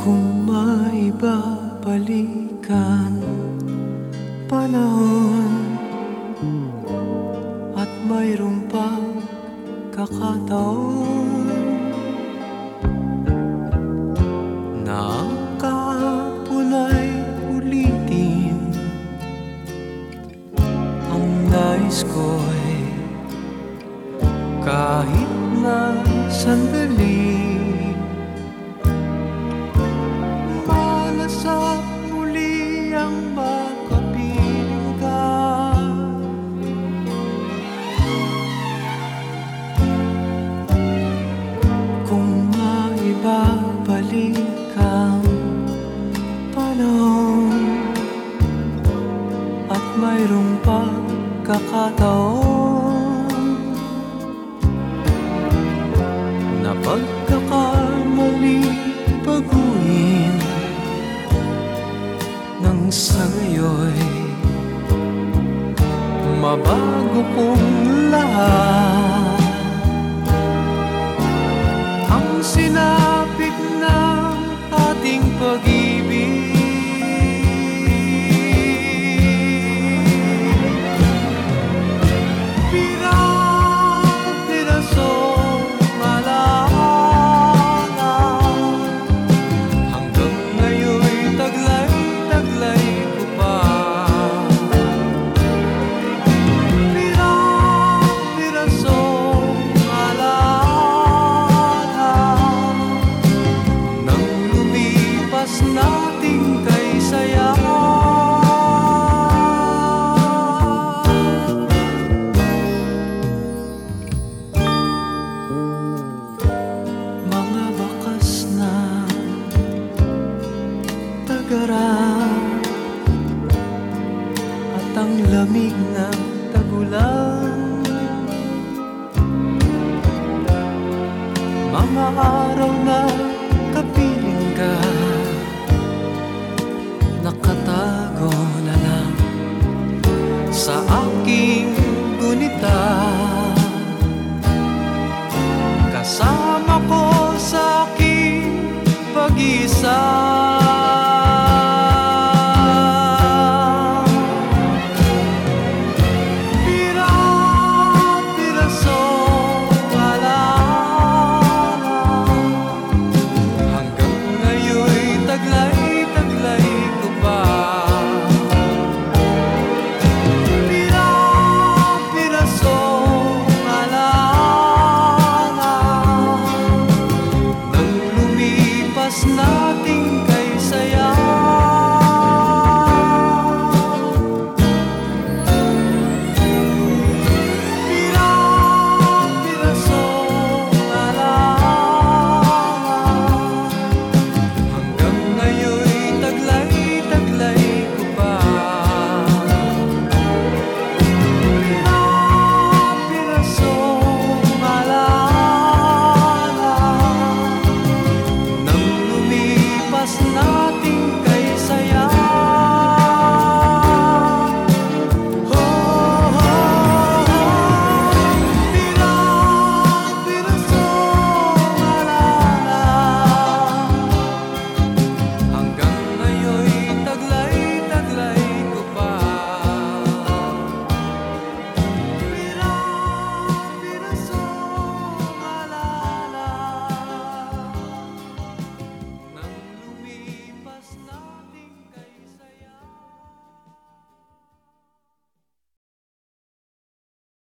kung maibabalikan panahon at mayroong pang kakataon na ang ulitin ang nais ko'y kahit na sandali maibabalik ang panahon At mayroong pagkakataon Na pagkakamali baguhin Nang sa ngayoy Mabago kong lahat. Ang sinapit araw At ang lamig ng tagulan. Mga araw na kapiling ka Nakatago na lang sa aking gunita Kasama ko sa aking pag-isa nothing